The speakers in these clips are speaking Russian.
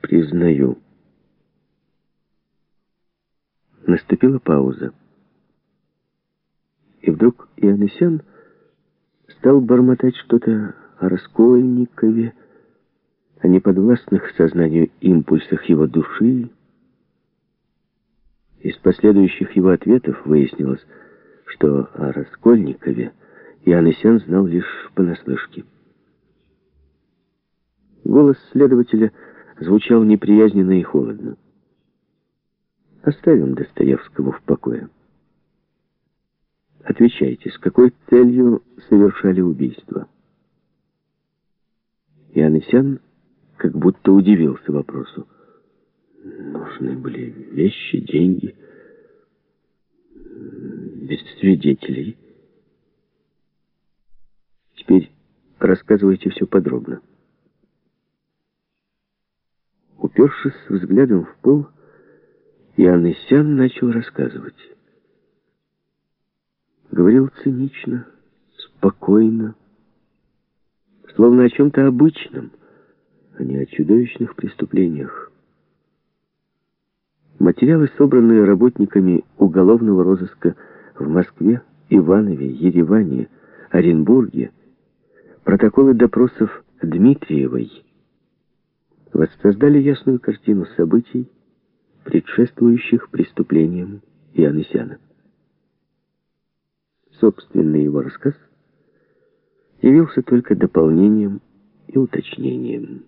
признаю. Наступила пауза. И вдруг Ионысян стал бормотать что-то о Раскольникове, о неподвластных сознанию импульсах его души. Из последующих его ответов выяснилось, что о Раскольникове Ионысян знал лишь понаслышке. Голос следователя звучал неприязненно и холодно. Оставим Достоевского в покое. Отвечайте, с какой целью совершали убийство? Янысян как будто удивился вопросу. Нужны были вещи, деньги, без свидетелей. Теперь рассказывайте все подробно. Упершись взглядом в пол, Янысян начал рассказывать. Говорил цинично, спокойно, словно о чем-то обычном, а не о чудовищных преступлениях. Материалы, собранные работниками уголовного розыска в Москве, Иванове, Ереване, Оренбурге, протоколы допросов Дмитриевой, воссоздали ясную картину событий, предшествующих преступлениям Янысяна. Собственный его рассказ явился только дополнением и уточнением.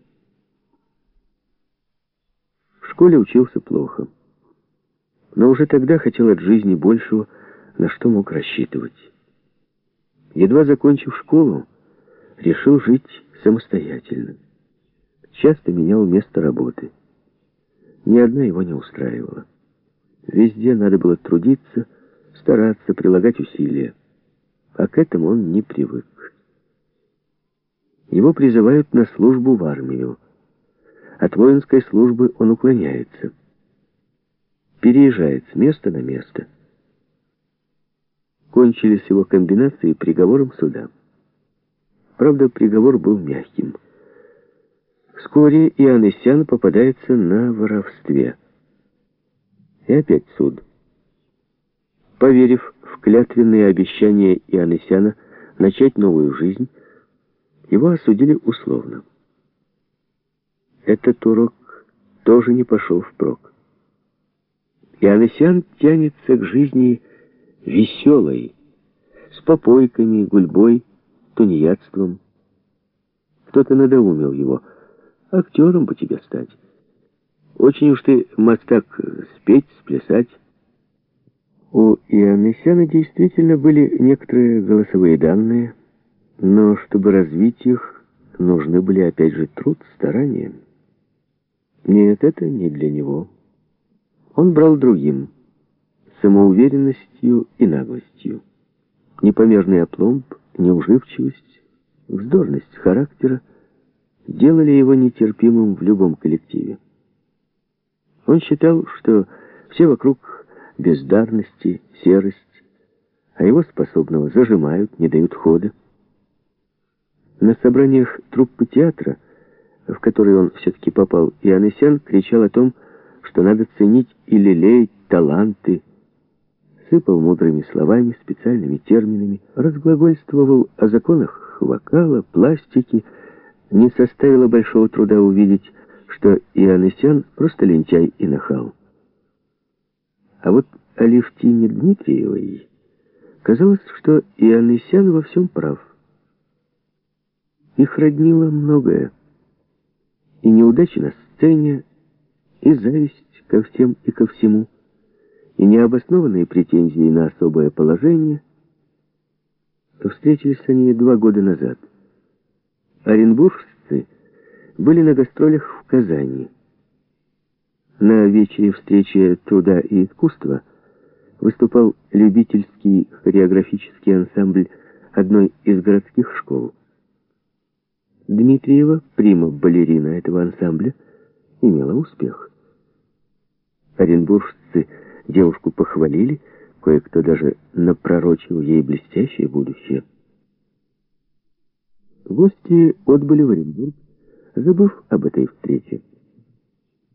В школе учился плохо, но уже тогда хотел от жизни большего, на что мог рассчитывать. Едва закончив школу, решил жить самостоятельно. Часто менял место работы. Ни одна его не устраивала. Везде надо было трудиться, стараться, прилагать усилия. А к этому он не привык. Его призывают на службу в армию. От воинской службы он уклоняется. Переезжает с места на место. Кончились его комбинации приговором суда. Правда, приговор был мягким. Вскоре Иоаннесян попадается на воровстве. И опять суд. Поверив в клятвенные обещания Иоаннесяна начать новую жизнь, его осудили условно. Этот урок тоже не пошел впрок. Иоаннесян тянется к жизни веселой, с попойками, гульбой, тунеядством. Кто-то надоумил его — Актером бы тебе стать. Очень уж ты мастак спеть, сплясать. У Ионесяна действительно были некоторые голосовые данные, но чтобы развить их, нужны были опять же труд, старания. Нет, это не для него. Он брал другим, самоуверенностью и наглостью. Непомерный опломб, неуживчивость, вздорность характера, делали его нетерпимым в любом коллективе. Он считал, что все вокруг бездарности, серость, а его способного зажимают, не дают хода. На собраниях труппы театра, в который он все-таки попал, Иоаннесян кричал о том, что надо ценить и лелеять таланты, сыпал мудрыми словами, специальными терминами, разглагольствовал о законах вокала, пластики, не составило большого труда увидеть, что Ионысян просто лентяй и нахал. А вот Алевтине Дмитриевой казалось, что Ионысян во всем прав. Их роднило многое. И неудачи на сцене, и зависть ко всем и ко всему, и необоснованные претензии на особое положение. Встретились они два года назад. Оренбуржцы были на гастролях в Казани. На вечере встречи труда и искусства выступал любительский хореографический ансамбль одной из городских школ. Дмитриева, прима-балерина этого ансамбля, имела успех. Оренбуржцы девушку похвалили, кое-кто даже напророчил ей блестящее будущее. Гости отбыли в Оренбург, забыв об этой встрече.